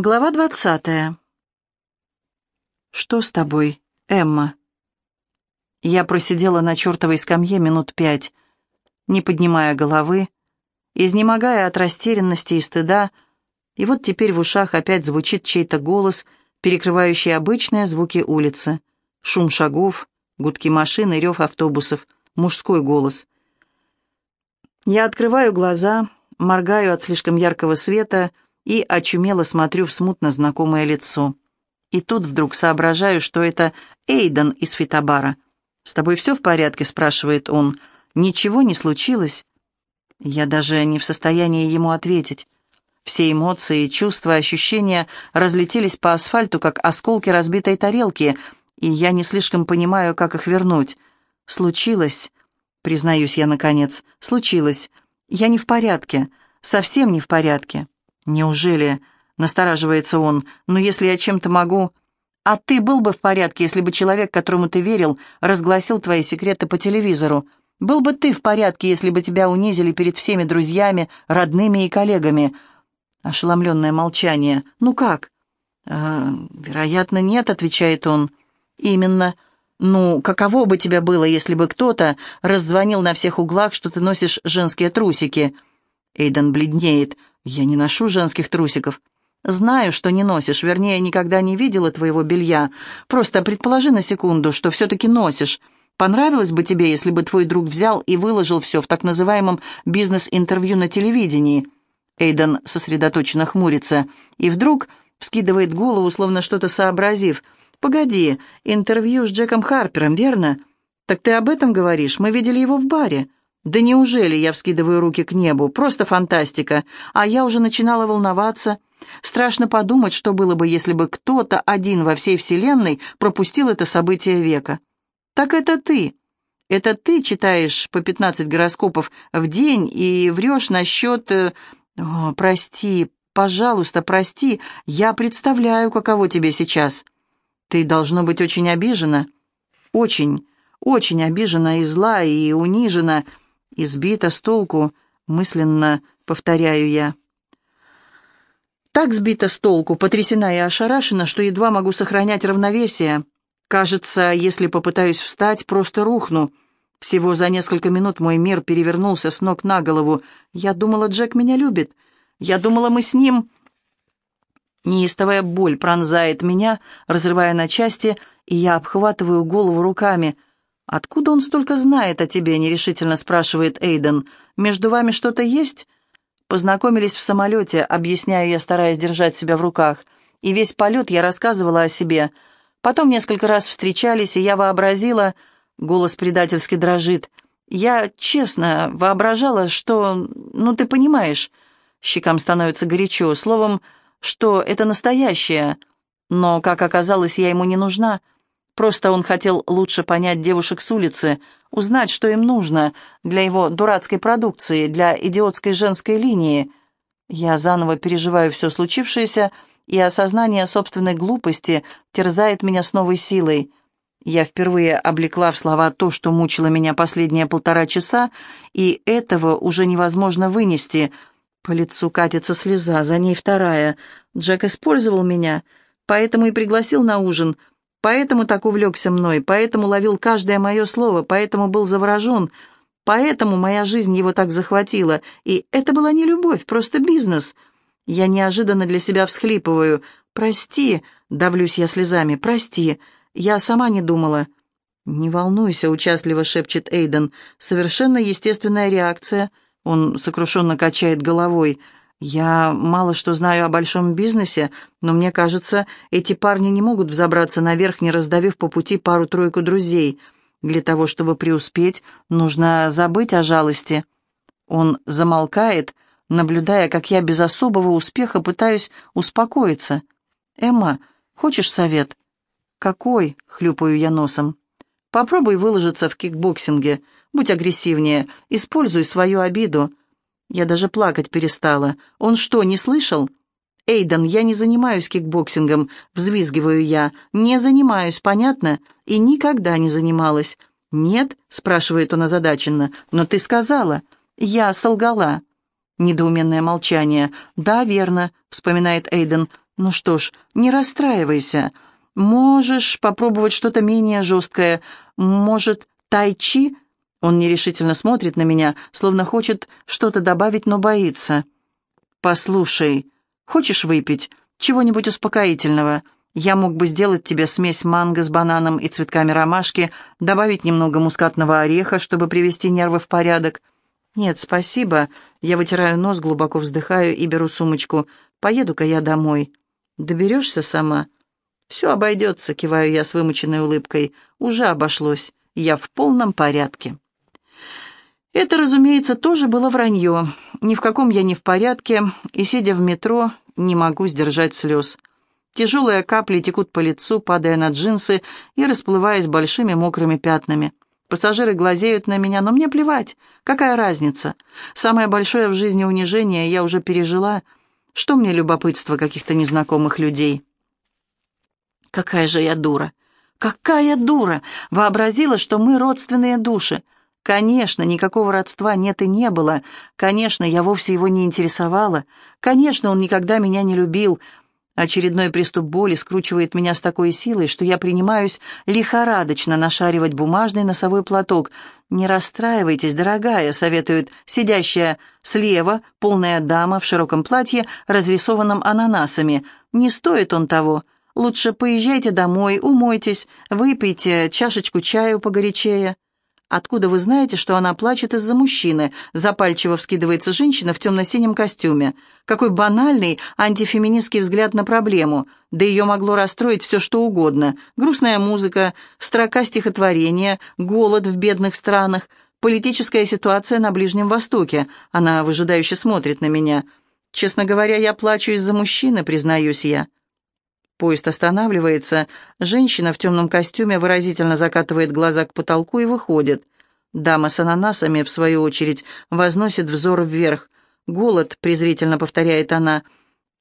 Глава двадцатая. «Что с тобой, Эмма?» Я просидела на чертовой скамье минут пять, не поднимая головы, изнемогая от растерянности и стыда, и вот теперь в ушах опять звучит чей-то голос, перекрывающий обычные звуки улицы. Шум шагов, гудки машин и рев автобусов, мужской голос. Я открываю глаза, моргаю от слишком яркого света — и очумело смотрю в смутно знакомое лицо. И тут вдруг соображаю, что это Эйден из фитобара. «С тобой все в порядке?» — спрашивает он. «Ничего не случилось?» Я даже не в состоянии ему ответить. Все эмоции, чувства, ощущения разлетелись по асфальту, как осколки разбитой тарелки, и я не слишком понимаю, как их вернуть. «Случилось», — признаюсь я наконец, — «случилось. Я не в порядке, совсем не в порядке». «Неужели?» — настораживается он. «Ну, если я чем-то могу...» «А ты был бы в порядке, если бы человек, которому ты верил, разгласил твои секреты по телевизору? Был бы ты в порядке, если бы тебя унизили перед всеми друзьями, родными и коллегами?» Ошеломленное молчание. «Ну как?» «Э, «Вероятно, нет», — отвечает он. «Именно. Ну, каково бы тебе было, если бы кто-то раззвонил на всех углах, что ты носишь женские трусики?» Эйден бледнеет. «Я не ношу женских трусиков». «Знаю, что не носишь, вернее, никогда не видела твоего белья. Просто предположи на секунду, что все-таки носишь. Понравилось бы тебе, если бы твой друг взял и выложил все в так называемом бизнес-интервью на телевидении?» Эйден сосредоточенно хмурится и вдруг вскидывает голову, словно что-то сообразив. «Погоди, интервью с Джеком Харпером, верно? Так ты об этом говоришь? Мы видели его в баре». «Да неужели?» — я вскидываю руки к небу. «Просто фантастика!» А я уже начинала волноваться. Страшно подумать, что было бы, если бы кто-то один во всей Вселенной пропустил это событие века. «Так это ты!» Это ты читаешь по пятнадцать гороскопов в день и врешь насчет... Э, о, прости, пожалуйста, прости, я представляю, каково тебе сейчас. Ты должно быть очень обижена. Очень, очень обижена и зла, и унижена, избита с толку, мысленно повторяю я. Так сбита с толку, потрясена и ошарашена, что едва могу сохранять равновесие. Кажется, если попытаюсь встать, просто рухну. Всего за несколько минут мой мир перевернулся с ног на голову. Я думала, Джек меня любит. Я думала, мы с ним... Неистовая боль пронзает меня, разрывая на части, и я обхватываю голову руками — «Откуда он столько знает о тебе?» — нерешительно спрашивает Эйден. «Между вами что-то есть?» Познакомились в самолете, объясняю я, стараясь держать себя в руках. И весь полет я рассказывала о себе. Потом несколько раз встречались, и я вообразила... Голос предательски дрожит. Я, честно, воображала, что... Ну, ты понимаешь. Щекам становится горячо. Словом, что это настоящее. Но, как оказалось, я ему не нужна. Просто он хотел лучше понять девушек с улицы, узнать, что им нужно для его дурацкой продукции, для идиотской женской линии. Я заново переживаю все случившееся, и осознание собственной глупости терзает меня с новой силой. Я впервые облекла в слова то, что мучило меня последние полтора часа, и этого уже невозможно вынести. По лицу катится слеза, за ней вторая. Джек использовал меня, поэтому и пригласил на ужин — Поэтому так увлекся мной, поэтому ловил каждое мое слово, поэтому был заворожен, поэтому моя жизнь его так захватила. И это была не любовь, просто бизнес. Я неожиданно для себя всхлипываю. «Прости», — давлюсь я слезами, — «прости, я сама не думала». «Не волнуйся», — участливо шепчет Эйден. «Совершенно естественная реакция». Он сокрушенно качает головой. «Я мало что знаю о большом бизнесе, но мне кажется, эти парни не могут взобраться наверх, не раздавив по пути пару-тройку друзей. Для того, чтобы преуспеть, нужно забыть о жалости». Он замолкает, наблюдая, как я без особого успеха пытаюсь успокоиться. «Эмма, хочешь совет?» «Какой?» — хлюпаю я носом. «Попробуй выложиться в кикбоксинге. Будь агрессивнее. Используй свою обиду. Я даже плакать перестала. Он что, не слышал? «Эйден, я не занимаюсь кикбоксингом», — взвизгиваю я. «Не занимаюсь, понятно? И никогда не занималась». «Нет?» — спрашивает он озадаченно. «Но ты сказала». «Я солгала». Недоуменное молчание. «Да, верно», — вспоминает Эйден. «Ну что ж, не расстраивайся. Можешь попробовать что-то менее жесткое. Может, тайчи?» Он нерешительно смотрит на меня, словно хочет что-то добавить, но боится. «Послушай, хочешь выпить? Чего-нибудь успокоительного? Я мог бы сделать тебе смесь манго с бананом и цветками ромашки, добавить немного мускатного ореха, чтобы привести нервы в порядок». «Нет, спасибо. Я вытираю нос, глубоко вздыхаю и беру сумочку. Поеду-ка я домой». «Доберешься сама?» «Все обойдется», — киваю я с вымученной улыбкой. «Уже обошлось. Я в полном порядке». Это, разумеется, тоже было вранье. Ни в каком я не в порядке, и, сидя в метро, не могу сдержать слез. Тяжелые капли текут по лицу, падая на джинсы и расплываясь большими мокрыми пятнами. Пассажиры глазеют на меня, но мне плевать. Какая разница? Самое большое в жизни унижение я уже пережила. Что мне любопытство каких-то незнакомых людей? Какая же я дура! Какая дура! Вообразила, что мы родственные души. Конечно, никакого родства нет и не было. Конечно, я вовсе его не интересовала. Конечно, он никогда меня не любил. Очередной приступ боли скручивает меня с такой силой, что я принимаюсь лихорадочно нашаривать бумажный носовой платок. «Не расстраивайтесь, дорогая», — советует сидящая слева полная дама в широком платье, разрисованном ананасами. «Не стоит он того. Лучше поезжайте домой, умойтесь, выпейте чашечку чаю погорячее». «Откуда вы знаете, что она плачет из-за мужчины?» Запальчиво вскидывается женщина в темно-синем костюме. Какой банальный антифеминистский взгляд на проблему. Да ее могло расстроить все, что угодно. Грустная музыка, строка стихотворения, голод в бедных странах, политическая ситуация на Ближнем Востоке. Она выжидающе смотрит на меня. «Честно говоря, я плачу из-за мужчины», признаюсь я. Поезд останавливается. Женщина в темном костюме выразительно закатывает глаза к потолку и выходит. Дама с ананасами, в свою очередь, возносит взор вверх. «Голод», — презрительно повторяет она.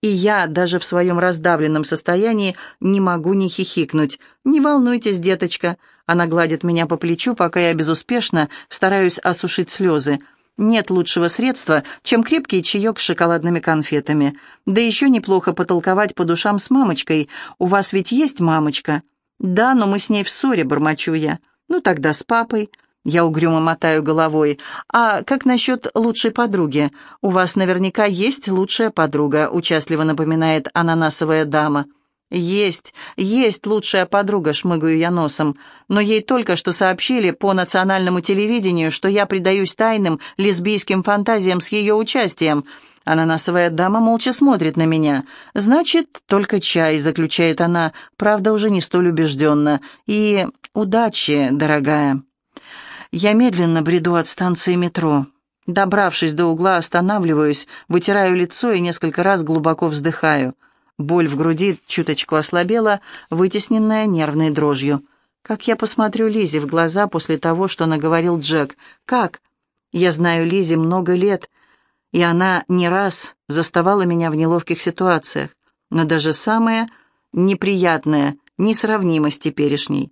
И я, даже в своем раздавленном состоянии, не могу не хихикнуть. «Не волнуйтесь, деточка». Она гладит меня по плечу, пока я безуспешно стараюсь осушить слезы. Нет лучшего средства, чем крепкий чаек с шоколадными конфетами. Да еще неплохо потолковать по душам с мамочкой. У вас ведь есть мамочка? Да, но мы с ней в ссоре, бормочу я. Ну тогда с папой. Я угрюмо мотаю головой. «А как насчет лучшей подруги? У вас наверняка есть лучшая подруга», — участливо напоминает ананасовая дама. «Есть, есть лучшая подруга», — шмыгаю я носом. «Но ей только что сообщили по национальному телевидению, что я предаюсь тайным лесбийским фантазиям с ее участием». Ананасовая дама молча смотрит на меня. «Значит, только чай», — заключает она, правда, уже не столь убежденно. «И удачи, дорогая». Я медленно бреду от станции метро. Добравшись до угла, останавливаюсь, вытираю лицо и несколько раз глубоко вздыхаю. Боль в груди чуточку ослабела, вытесненная нервной дрожью. Как я посмотрю Лизе в глаза после того, что наговорил Джек? Как? Я знаю Лизе много лет, и она не раз заставала меня в неловких ситуациях, но даже самое неприятное несравнимо с теперешней.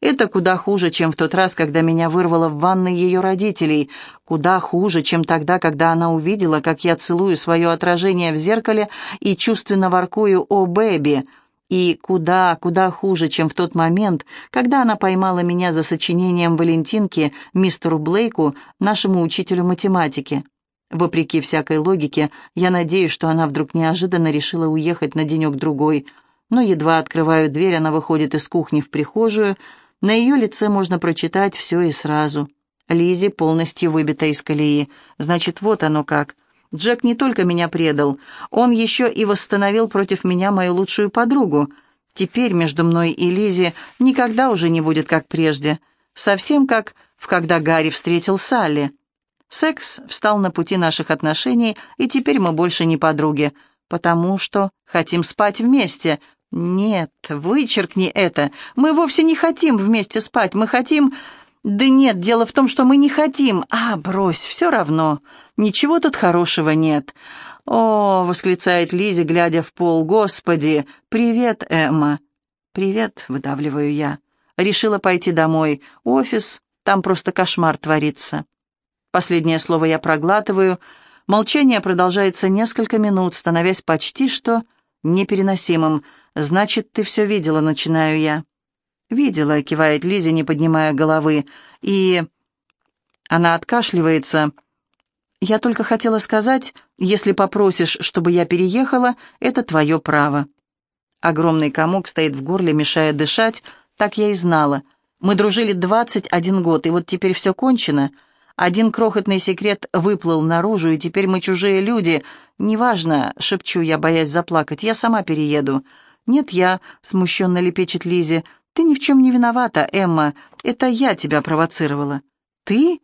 Это куда хуже, чем в тот раз, когда меня вырвало в ванной ее родителей, куда хуже, чем тогда, когда она увидела, как я целую свое отражение в зеркале и чувственно воркую «О, бэби!» И куда, куда хуже, чем в тот момент, когда она поймала меня за сочинением Валентинки мистеру Блейку, нашему учителю математики. Вопреки всякой логике, я надеюсь, что она вдруг неожиданно решила уехать на денек-другой – но едва открываю дверь, она выходит из кухни в прихожую. На ее лице можно прочитать все и сразу. Лизи полностью выбита из колеи. Значит, вот оно как. Джек не только меня предал, он еще и восстановил против меня мою лучшую подругу. Теперь между мной и Лизи никогда уже не будет как прежде. Совсем как в «Когда Гарри встретил Салли». Секс встал на пути наших отношений, и теперь мы больше не подруги, потому что хотим спать вместе, «Нет, вычеркни это. Мы вовсе не хотим вместе спать. Мы хотим...» «Да нет, дело в том, что мы не хотим. А, брось, все равно. Ничего тут хорошего нет». «О!» — восклицает Лизи, глядя в пол. «Господи! Привет, Эмма!» «Привет!» — выдавливаю я. Решила пойти домой. Офис, там просто кошмар творится. Последнее слово я проглатываю. Молчание продолжается несколько минут, становясь почти что непереносимым. «Значит, ты все видела», — начинаю я. «Видела», — кивает Лиза, не поднимая головы. «И...» Она откашливается. «Я только хотела сказать, если попросишь, чтобы я переехала, это твое право». Огромный комок стоит в горле, мешая дышать, так я и знала. Мы дружили двадцать один год, и вот теперь все кончено. Один крохотный секрет выплыл наружу, и теперь мы чужие люди. Неважно, шепчу я, боясь заплакать, я сама перееду. «Нет, я», — смущенно лепечет Лизе, — «ты ни в чем не виновата, Эмма. Это я тебя провоцировала». «Ты?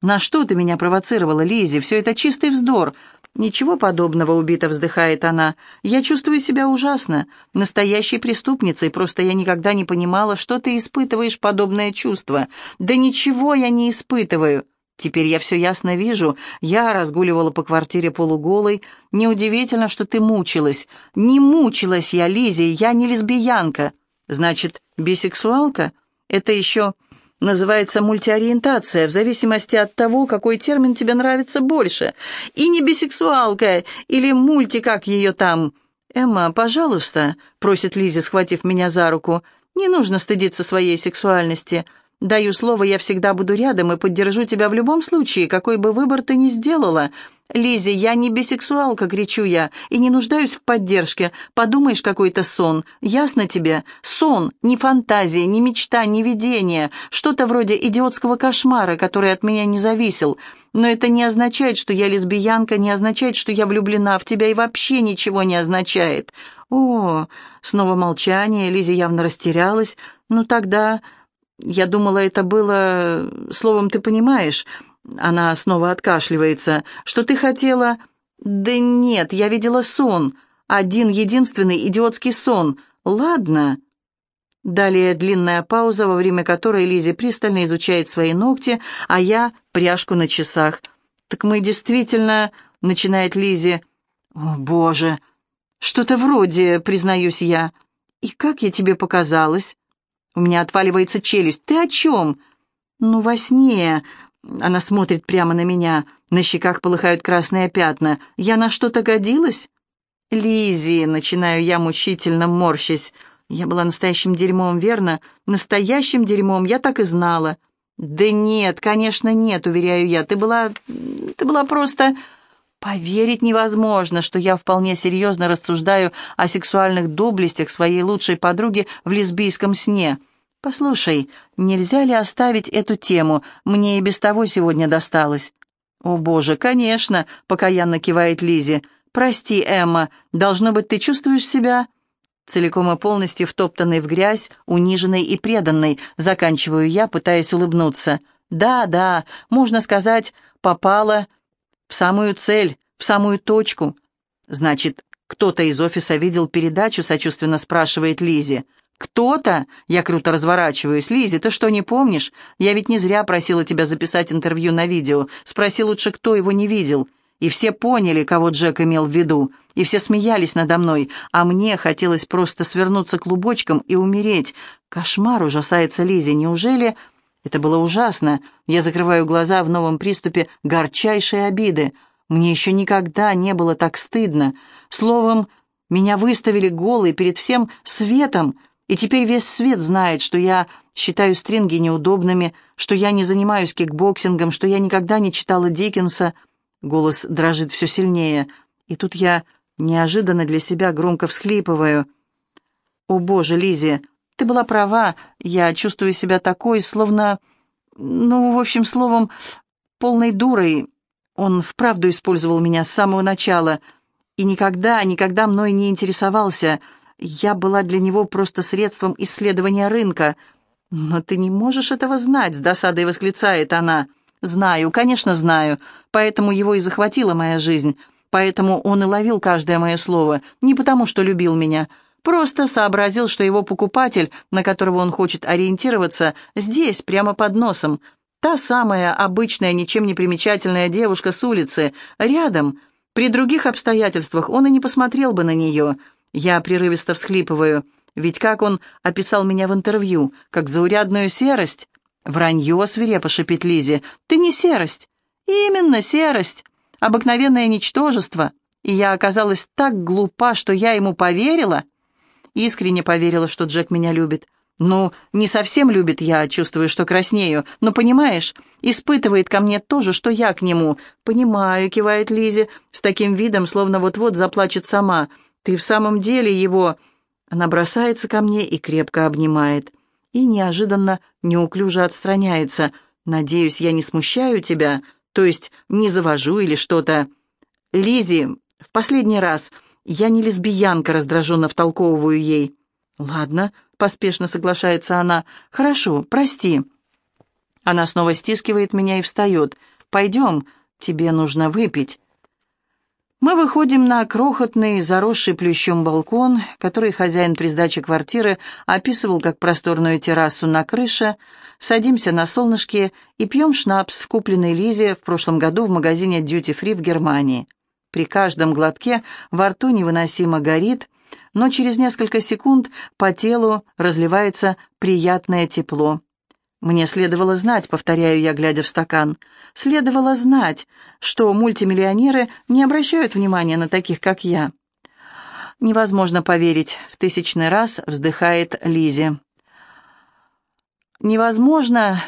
На что ты меня провоцировала, Лизе? Все это чистый вздор. «Ничего подобного», — убито вздыхает она. «Я чувствую себя ужасно, настоящей преступницей, просто я никогда не понимала, что ты испытываешь подобное чувство. Да ничего я не испытываю». Теперь я все ясно вижу. Я разгуливала по квартире полуголой. Неудивительно, что ты мучилась. Не мучилась я, Лизе, я не лесбиянка. Значит, бисексуалка? Это еще называется мультиориентация, в зависимости от того, какой термин тебе нравится больше. И не бисексуалка, или мульти, как ее там. «Эмма, пожалуйста», — просит Лизи, схватив меня за руку, — «не нужно стыдиться своей сексуальности. Даю слово, я всегда буду рядом и поддержу тебя в любом случае, какой бы выбор ты ни сделала. Лизи, я не бисексуалка, кричу я, и не нуждаюсь в поддержке. Подумаешь, какой-то сон. Ясно тебе? Сон, не фантазия, не мечта, не видение. Что-то вроде идиотского кошмара, который от меня не зависел. Но это не означает, что я лесбиянка, не означает, что я влюблена в тебя и вообще ничего не означает. О, снова молчание, Лизи явно растерялась. Ну тогда... Я думала, это было... Словом, ты понимаешь...» Она снова откашливается. «Что ты хотела?» «Да нет, я видела сон. Один единственный идиотский сон. Ладно». Далее длинная пауза, во время которой Лизи пристально изучает свои ногти, а я — пряжку на часах. «Так мы действительно...» — начинает Лизи. «О, боже! Что-то вроде, признаюсь я. И как я тебе показалась?» У меня отваливается челюсть. «Ты о чем?» «Ну, во сне...» Она смотрит прямо на меня. На щеках полыхают красные пятна. «Я на что-то годилась?» Лизи, начинаю я мучительно морщась. Я была настоящим дерьмом, верно? Настоящим дерьмом, я так и знала. Да нет, конечно, нет, уверяю я. Ты была... ты была просто... Поверить невозможно, что я вполне серьезно рассуждаю о сексуальных доблестях своей лучшей подруги в лесбийском сне. Послушай, нельзя ли оставить эту тему? Мне и без того сегодня досталось. О, боже, конечно, покаянно кивает Лизи. Прости, Эмма, должно быть, ты чувствуешь себя целиком и полностью втоптанной в грязь, униженной и преданной, заканчиваю я, пытаясь улыбнуться. Да, да, можно сказать, попала в самую цель, в самую точку. Значит, кто-то из офиса видел передачу, сочувственно спрашивает Лизи. «Кто-то?» Я круто разворачиваюсь. «Лизи, ты что, не помнишь? Я ведь не зря просила тебя записать интервью на видео. Спроси лучше, кто его не видел». И все поняли, кого Джек имел в виду. И все смеялись надо мной. А мне хотелось просто свернуться клубочком и умереть. Кошмар, ужасается Лизи. Неужели... Это было ужасно. Я закрываю глаза в новом приступе горчайшей обиды. Мне еще никогда не было так стыдно. Словом, меня выставили голой перед всем светом, и теперь весь свет знает, что я считаю стринги неудобными, что я не занимаюсь кикбоксингом, что я никогда не читала Диккенса. Голос дрожит все сильнее, и тут я неожиданно для себя громко всхлипываю. «О, Боже, Лизи, ты была права, я чувствую себя такой, словно... Ну, в общем, словом, полной дурой. Он вправду использовал меня с самого начала и никогда, никогда мной не интересовался. Я была для него просто средством исследования рынка. «Но ты не можешь этого знать», — с досадой восклицает она. «Знаю, конечно, знаю. Поэтому его и захватила моя жизнь. Поэтому он и ловил каждое мое слово. Не потому, что любил меня. Просто сообразил, что его покупатель, на которого он хочет ориентироваться, здесь, прямо под носом. Та самая обычная, ничем не примечательная девушка с улицы, рядом. При других обстоятельствах он и не посмотрел бы на нее. Я прерывисто всхлипываю. Ведь как он описал меня в интервью, как заурядную серость? Вранье свирепо шипит Лизе. Ты не серость. Именно серость. Обыкновенное ничтожество. И я оказалась так глупа, что я ему поверила. Искренне поверила, что Джек меня любит. Ну, не совсем любит, я чувствую, что краснею, но, понимаешь, испытывает ко мне то же, что я к нему. «Понимаю», — кивает Лизи, с таким видом, словно вот-вот заплачет сама. «Ты в самом деле его...» Она бросается ко мне и крепко обнимает. И неожиданно неуклюже отстраняется. «Надеюсь, я не смущаю тебя, то есть не завожу или что-то...» Лизи, в последний раз, я не лесбиянка, раздраженно втолковываю ей. «Ладно», — поспешно соглашается она. «Хорошо, прости». Она снова стискивает меня и встает. «Пойдем, тебе нужно выпить». Мы выходим на крохотный, заросший плющом балкон, который хозяин при сдаче квартиры описывал как просторную террасу на крыше, садимся на солнышке и пьем шнапс, купленный Лизе в прошлом году в магазине Duty Free в Германии. При каждом глотке во рту невыносимо горит, но через несколько секунд по телу разливается приятное тепло. Мне следовало знать, повторяю я, глядя в стакан, следовало знать, что мультимиллионеры не обращают внимания на таких, как я. Невозможно поверить, в тысячный раз вздыхает Лизи. Невозможно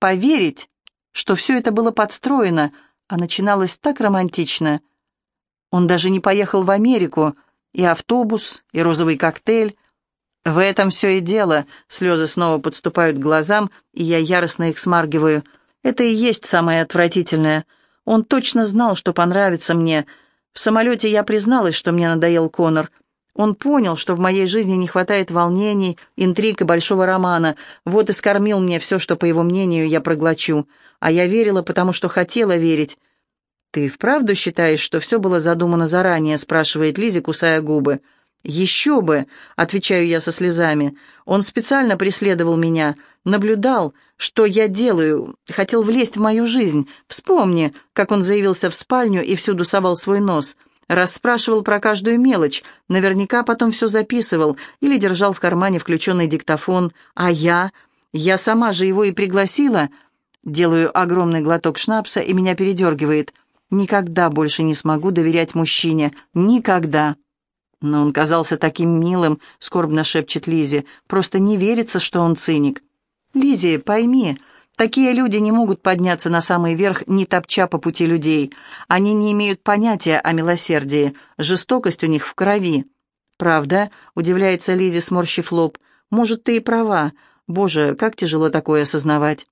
поверить, что все это было подстроено, а начиналось так романтично. Он даже не поехал в Америку, и автобус, и розовый коктейль. В этом все и дело. Слезы снова подступают к глазам, и я яростно их смаргиваю. Это и есть самое отвратительное. Он точно знал, что понравится мне. В самолете я призналась, что мне надоел Конор. Он понял, что в моей жизни не хватает волнений, интриг и большого романа. Вот и скормил мне все, что, по его мнению, я проглочу. А я верила, потому что хотела верить. «Ты вправду считаешь, что все было задумано заранее?» спрашивает Лизи, кусая губы. «Еще бы!» — отвечаю я со слезами. «Он специально преследовал меня, наблюдал, что я делаю, хотел влезть в мою жизнь. Вспомни, как он заявился в спальню и всюду совал свой нос. Расспрашивал про каждую мелочь, наверняка потом все записывал или держал в кармане включенный диктофон. А я? Я сама же его и пригласила». Делаю огромный глоток шнапса, и меня передергивает. Никогда больше не смогу доверять мужчине. Никогда. Но он казался таким милым, скорбно шепчет Лизе. Просто не верится, что он циник. Лизе, пойми, такие люди не могут подняться на самый верх, не топча по пути людей. Они не имеют понятия о милосердии. Жестокость у них в крови. «Правда?» — удивляется Лизе, сморщив лоб. «Может, ты и права. Боже, как тяжело такое осознавать».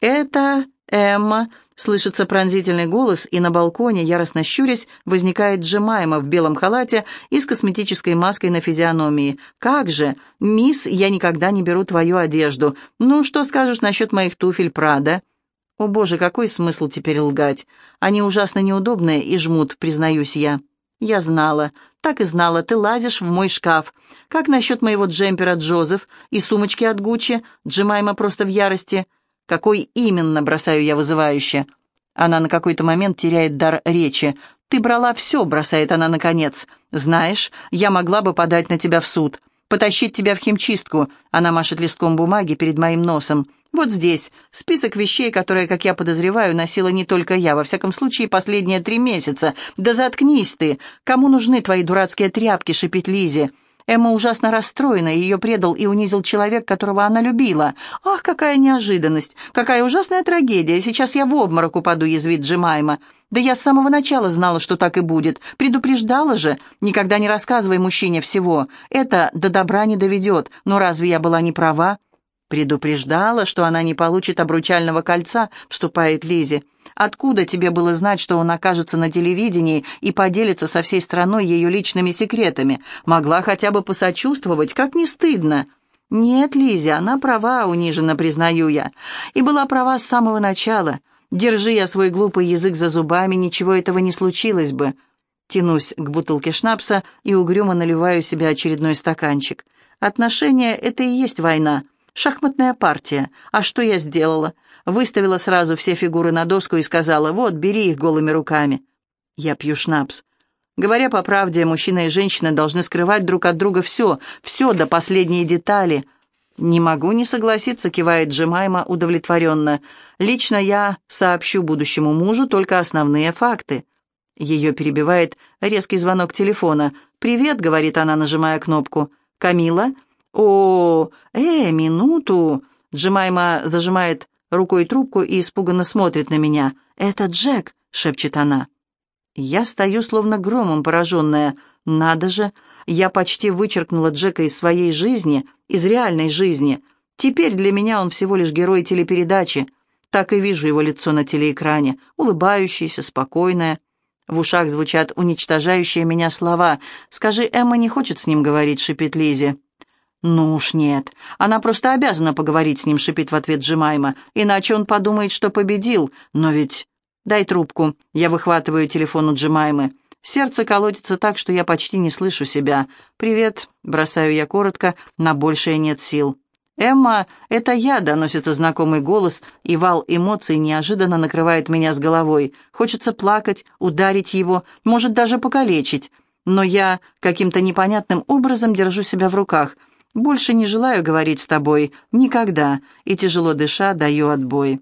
«Это Эмма», Слышится пронзительный голос, и на балконе, яростно щурясь, возникает Джемайма в белом халате и с косметической маской на физиономии. «Как же! Мисс, я никогда не беру твою одежду. Ну, что скажешь насчет моих туфель Прада?» «О боже, какой смысл теперь лгать? Они ужасно неудобные и жмут, признаюсь я». «Я знала, так и знала, ты лазишь в мой шкаф. Как насчет моего джемпера Джозеф и сумочки от Гуччи?» Джемайма просто в ярости. «Какой именно?» — бросаю я вызывающе. Она на какой-то момент теряет дар речи. «Ты брала все», — бросает она наконец. «Знаешь, я могла бы подать на тебя в суд, потащить тебя в химчистку». Она машет листком бумаги перед моим носом. «Вот здесь список вещей, которые, как я подозреваю, носила не только я, во всяком случае, последние три месяца. Да заткнись ты! Кому нужны твои дурацкие тряпки?» — шипит Лизе. Эмма ужасно расстроена, ее предал и унизил человек, которого она любила. «Ах, какая неожиданность! Какая ужасная трагедия! Сейчас я в обморок упаду», — язвит Джемайма. «Да я с самого начала знала, что так и будет. Предупреждала же. Никогда не рассказывай мужчине всего. Это до добра не доведет. Но разве я была не права?» «Предупреждала, что она не получит обручального кольца», — вступает Лизи. «Откуда тебе было знать, что он окажется на телевидении и поделится со всей страной ее личными секретами? Могла хотя бы посочувствовать, как не стыдно». «Нет, Лизи, она права, униженно признаю я. И была права с самого начала. Держи я свой глупый язык за зубами, ничего этого не случилось бы». Тянусь к бутылке шнапса и угрюмо наливаю себе очередной стаканчик. «Отношения — это и есть война». Шахматная партия. А что я сделала? Выставила сразу все фигуры на доску и сказала, вот, бери их голыми руками. Я пью шнапс. Говоря по правде, мужчина и женщина должны скрывать друг от друга все, все до последней детали. «Не могу не согласиться», — кивает Джемайма удовлетворенно. «Лично я сообщу будущему мужу только основные факты». Ее перебивает резкий звонок телефона. «Привет», — говорит она, нажимая кнопку. «Камила?» «О, э, минуту!» Джемайма зажимает рукой трубку и испуганно смотрит на меня. «Это Джек», — шепчет она. Я стою, словно громом пораженная. Надо же, я почти вычеркнула Джека из своей жизни, из реальной жизни. Теперь для меня он всего лишь герой телепередачи. Так и вижу его лицо на телеэкране, улыбающееся, спокойное. В ушах звучат уничтожающие меня слова. «Скажи, Эмма не хочет с ним говорить», — шипит Лизи. «Ну уж нет. Она просто обязана поговорить с ним», — шипит в ответ Джимайма. «Иначе он подумает, что победил. Но ведь...» «Дай трубку». Я выхватываю телефон у Джимаймы. Сердце колотится так, что я почти не слышу себя. «Привет», — бросаю я коротко, на большее нет сил. «Эмма, это я», — доносится знакомый голос, и вал эмоций неожиданно накрывает меня с головой. Хочется плакать, ударить его, может даже покалечить. Но я каким-то непонятным образом держу себя в руках — больше не желаю говорить с тобой. Никогда. И тяжело дыша, даю отбой.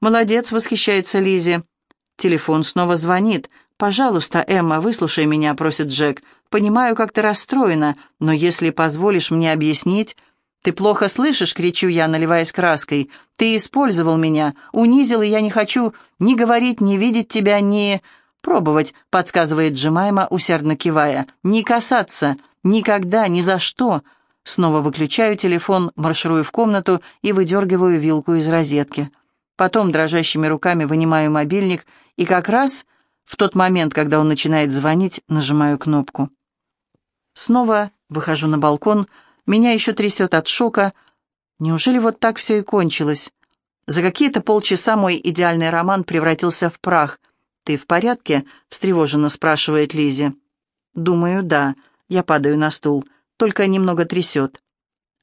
Молодец, восхищается Лизи. Телефон снова звонит. «Пожалуйста, Эмма, выслушай меня», — просит Джек. «Понимаю, как ты расстроена, но если позволишь мне объяснить...» «Ты плохо слышишь?» — кричу я, наливаясь краской. «Ты использовал меня, унизил, и я не хочу ни говорить, ни видеть тебя, ни...» «Пробовать», — подсказывает Джемайма, усердно кивая. «Не касаться. Никогда, ни за что. Снова выключаю телефон, марширую в комнату и выдергиваю вилку из розетки. Потом дрожащими руками вынимаю мобильник и как раз в тот момент, когда он начинает звонить, нажимаю кнопку. Снова выхожу на балкон, меня еще трясет от шока. Неужели вот так все и кончилось? За какие-то полчаса мой идеальный роман превратился в прах. «Ты в порядке?» — встревоженно спрашивает Лизи. «Думаю, да». Я падаю на стул только немного трясет.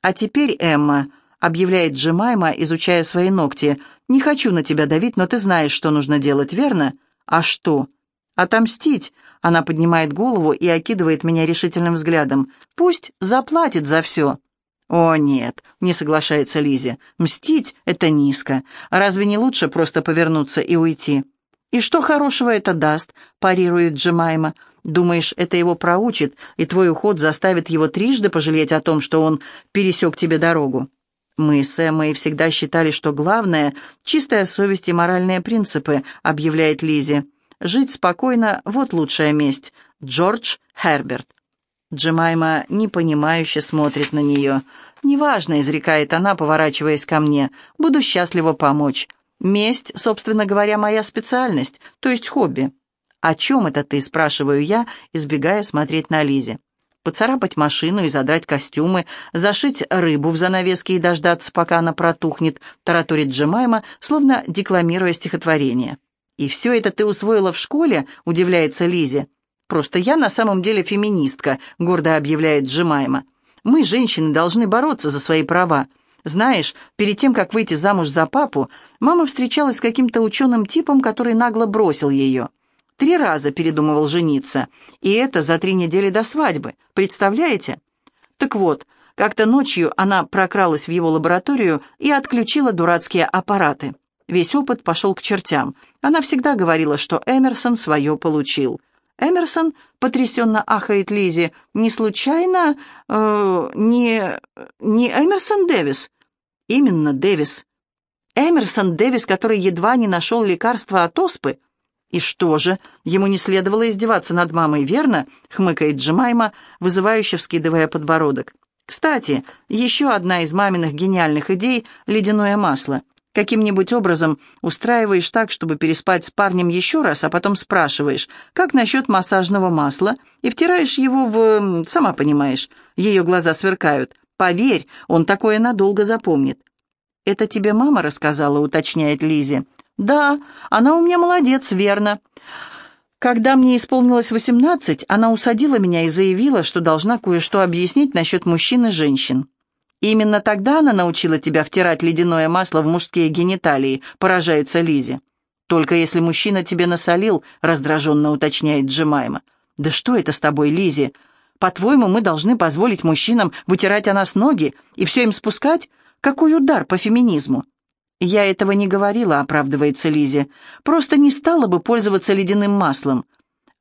«А теперь, Эмма», — объявляет Джемайма, изучая свои ногти, «не хочу на тебя давить, но ты знаешь, что нужно делать, верно?» «А что?» «Отомстить!» — она поднимает голову и окидывает меня решительным взглядом. «Пусть заплатит за все!» «О, нет!» — не соглашается Лизи. «Мстить — это низко. Разве не лучше просто повернуться и уйти?» «И что хорошего это даст?» — парирует Джемайма. Думаешь, это его проучит, и твой уход заставит его трижды пожалеть о том, что он пересек тебе дорогу? Мы с Эммой всегда считали, что главное — чистая совесть и моральные принципы, объявляет Лизи. Жить спокойно — вот лучшая месть. Джордж Херберт. Джемайма непонимающе смотрит на нее. «Неважно», — изрекает она, поворачиваясь ко мне, — «буду счастлива помочь. Месть, собственно говоря, моя специальность, то есть хобби. «О чем это ты?» — спрашиваю я, избегая смотреть на Лизе. Поцарапать машину и задрать костюмы, зашить рыбу в занавеске и дождаться, пока она протухнет, тараторит Джемайма, словно декламируя стихотворение. «И все это ты усвоила в школе?» — удивляется Лизе. «Просто я на самом деле феминистка», — гордо объявляет Джемайма. «Мы, женщины, должны бороться за свои права. Знаешь, перед тем, как выйти замуж за папу, мама встречалась с каким-то ученым типом, который нагло бросил ее. Три раза передумывал жениться, и это за три недели до свадьбы, представляете? Так вот, как-то ночью она прокралась в его лабораторию и отключила дурацкие аппараты. Весь опыт пошел к чертям. Она всегда говорила, что Эмерсон свое получил. Эмерсон потрясенно ахает Лизи. «Не случайно... Э, не... не Эмерсон Дэвис?» «Именно Дэвис. Эмерсон Дэвис, который едва не нашел лекарства от оспы. «И что же? Ему не следовало издеваться над мамой, верно?» — хмыкает Джемайма, вызывающе вскидывая подбородок. «Кстати, еще одна из маминых гениальных идей — ледяное масло. Каким-нибудь образом устраиваешь так, чтобы переспать с парнем еще раз, а потом спрашиваешь, как насчет массажного масла, и втираешь его в... сама понимаешь. Ее глаза сверкают. Поверь, он такое надолго запомнит. «Это тебе мама рассказала», — уточняет Лизи. «Да, она у меня молодец, верно. Когда мне исполнилось восемнадцать, она усадила меня и заявила, что должна кое-что объяснить насчет мужчин и женщин. Именно тогда она научила тебя втирать ледяное масло в мужские гениталии, поражается Лизе. Только если мужчина тебе насолил, раздраженно уточняет Джемайма. Да что это с тобой, Лизи? По-твоему, мы должны позволить мужчинам вытирать о нас ноги и все им спускать? Какой удар по феминизму? «Я этого не говорила», — оправдывается Лизе. «Просто не стала бы пользоваться ледяным маслом.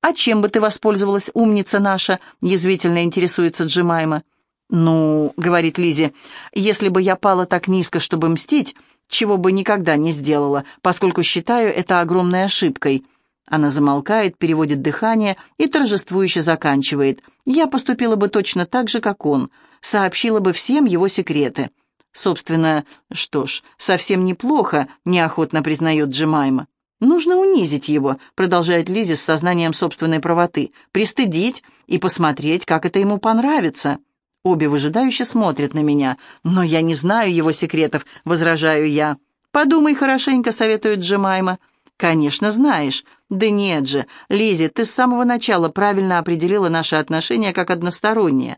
«А чем бы ты воспользовалась, умница наша?» — язвительно интересуется Джимайма. «Ну, — говорит Лизи, — если бы я пала так низко, чтобы мстить, чего бы никогда не сделала, поскольку считаю это огромной ошибкой». Она замолкает, переводит дыхание и торжествующе заканчивает. «Я поступила бы точно так же, как он, сообщила бы всем его секреты». Собственно, что ж, совсем неплохо, неохотно признает Джемайма. «Нужно унизить его», — продолжает Лизи с сознанием собственной правоты, «пристыдить и посмотреть, как это ему понравится». Обе выжидающе смотрят на меня. «Но я не знаю его секретов», — возражаю я. «Подумай хорошенько», — советует Джемайма. «Конечно, знаешь». «Да нет же, Лизи, ты с самого начала правильно определила наши отношения как односторонние.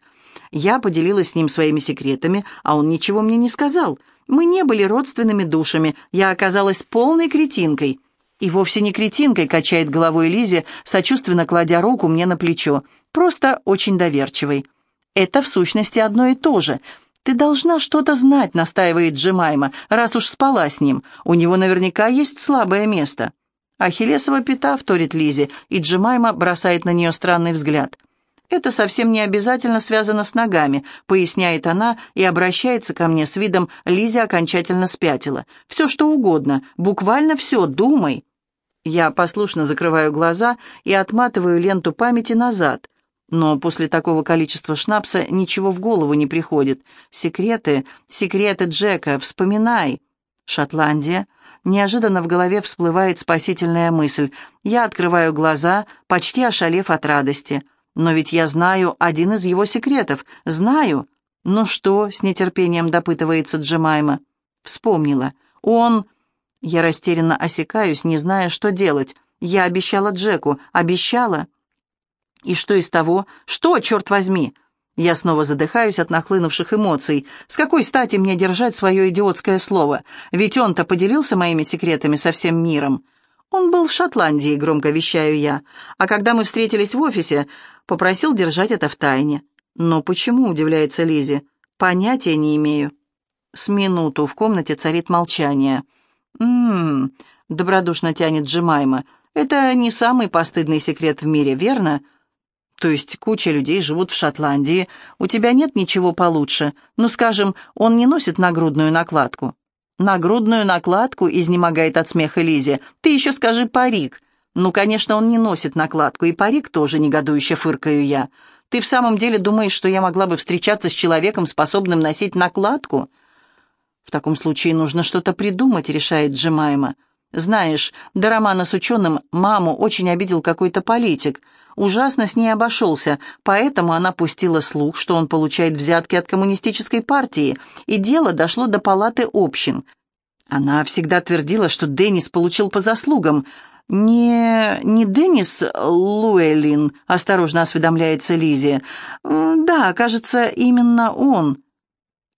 Я поделилась с ним своими секретами, а он ничего мне не сказал. Мы не были родственными душами, я оказалась полной кретинкой». И вовсе не кретинкой, качает головой Лизе, сочувственно кладя руку мне на плечо. Просто очень доверчивой. Это в сущности одно и то же. Ты должна что-то знать, настаивает Джемайма, раз уж спала с ним. У него наверняка есть слабое место. Ахиллесова пята, вторит Лизе, и Джемайма бросает на нее странный взгляд. «Это совсем не обязательно связано с ногами», — поясняет она и обращается ко мне с видом «Лизе окончательно спятила. Все что угодно, буквально все, думай». Я послушно закрываю глаза и отматываю ленту памяти назад. Но после такого количества шнапса ничего в голову не приходит. Секреты, секреты Джека, вспоминай. Шотландия. Неожиданно в голове всплывает спасительная мысль. Я открываю глаза, почти ошалев от радости. Но ведь я знаю один из его секретов. Знаю. «Ну что?» — с нетерпением допытывается Джемайма. Вспомнила. «Он...» Я растерянно осекаюсь, не зная, что делать. Я обещала Джеку, обещала. И что из того? Что, черт возьми? Я снова задыхаюсь от нахлынувших эмоций. С какой стати мне держать свое идиотское слово? Ведь он-то поделился моими секретами со всем миром. Он был в Шотландии, громко вещаю я. А когда мы встретились в офисе, попросил держать это в тайне. Но почему, удивляется Лизи? Понятия не имею. С минуту в комнате царит молчание. «М-м-м», добродушно тянет Джемайма, «это не самый постыдный секрет в мире, верно?» «То есть куча людей живут в Шотландии, у тебя нет ничего получше. Ну, скажем, он не носит нагрудную накладку». «Нагрудную накладку?» — изнемогает от смеха Лизи. «Ты еще скажи парик». «Ну, конечно, он не носит накладку, и парик тоже негодующе фыркаю я. Ты в самом деле думаешь, что я могла бы встречаться с человеком, способным носить накладку?» «В таком случае нужно что-то придумать», — решает Джемайма. «Знаешь, до романа с ученым маму очень обидел какой-то политик. Ужасно с ней обошелся, поэтому она пустила слух, что он получает взятки от коммунистической партии, и дело дошло до палаты общин. Она всегда твердила, что Деннис получил по заслугам. «Не... не Деннис Луэлин», — осторожно осведомляется Лизи. «Да, кажется, именно он».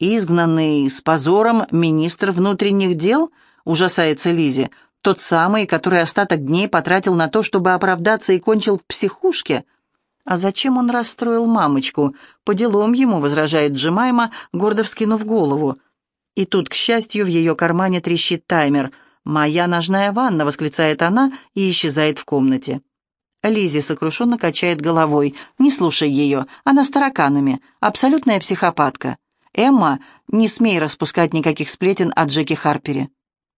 «Изгнанный с позором министр внутренних дел?» — ужасается Лизи. «Тот самый, который остаток дней потратил на то, чтобы оправдаться и кончил в психушке?» «А зачем он расстроил мамочку? По делам ему», — возражает Джемайма, гордо вскинув голову. И тут, к счастью, в ее кармане трещит таймер. «Моя ножная ванна!» — восклицает она и исчезает в комнате. Лизи сокрушенно качает головой. «Не слушай ее, она с тараканами, абсолютная психопатка». «Эмма, не смей распускать никаких сплетен о Джеки Харпере».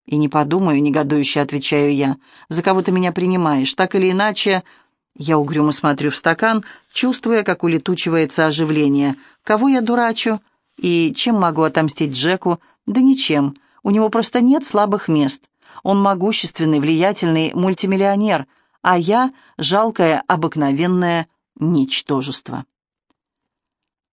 «И не подумаю», — негодующе отвечаю я. «За кого ты меня принимаешь? Так или иначе...» Я угрюмо смотрю в стакан, чувствуя, как улетучивается оживление. «Кого я дурачу? И чем могу отомстить Джеку? Да ничем. У него просто нет слабых мест. Он могущественный, влиятельный мультимиллионер, а я — жалкое, обыкновенное ничтожество».